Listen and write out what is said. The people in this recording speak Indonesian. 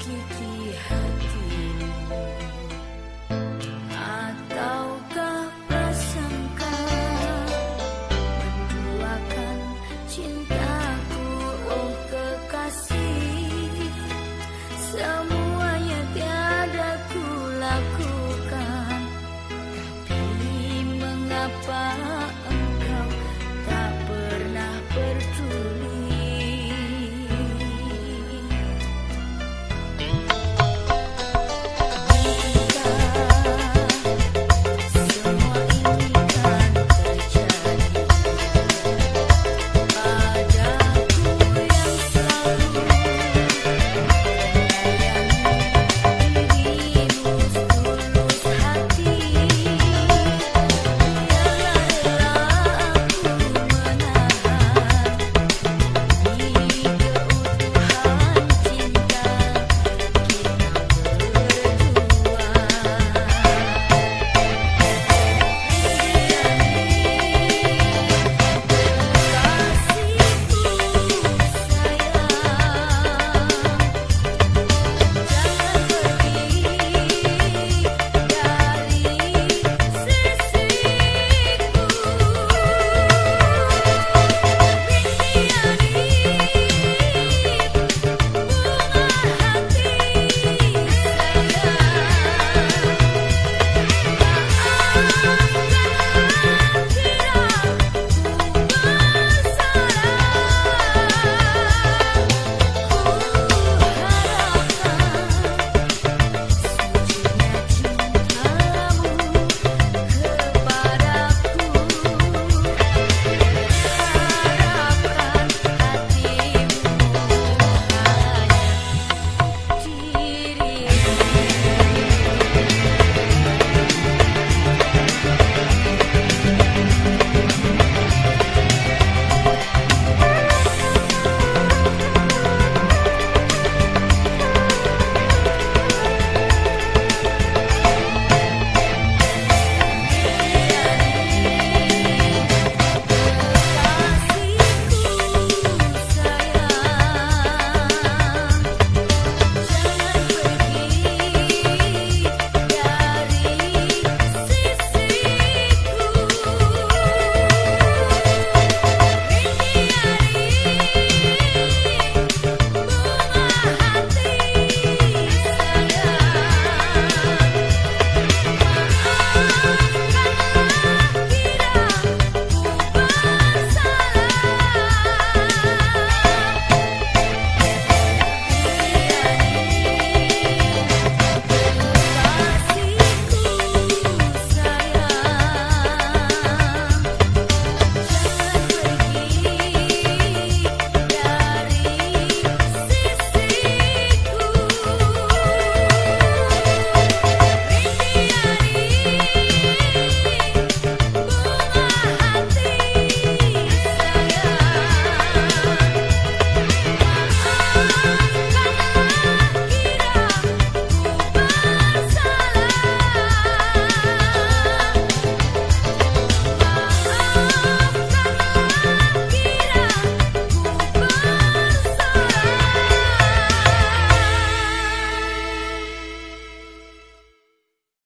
kiki hatimu.